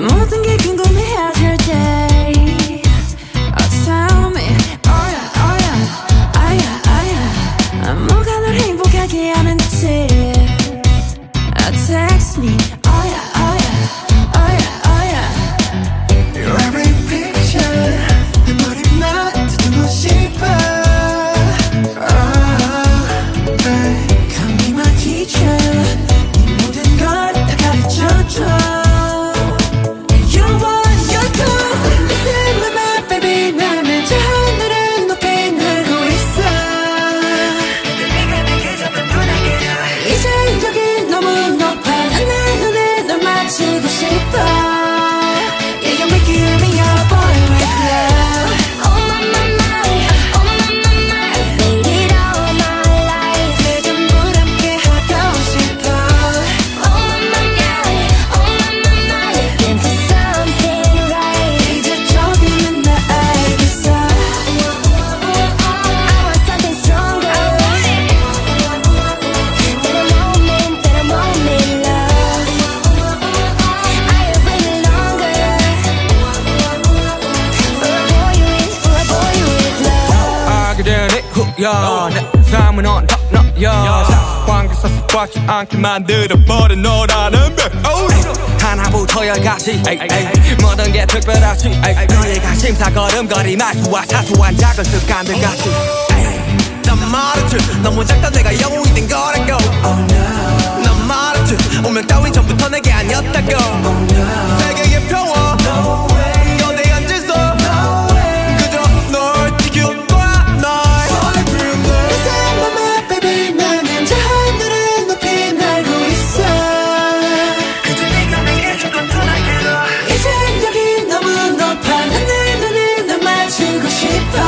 No te 야, 내 삶은 언덕 너야. 사관계사 속박지 않게 만들어버린 너라는 백 하나부터 열까지. 모든 게 특별하지. 너희가 심사 걸음걸이 말투와 사소한 작은 습관들 같이. 난 말했지 너무 뭐 작다 내가 영웅이 Chipa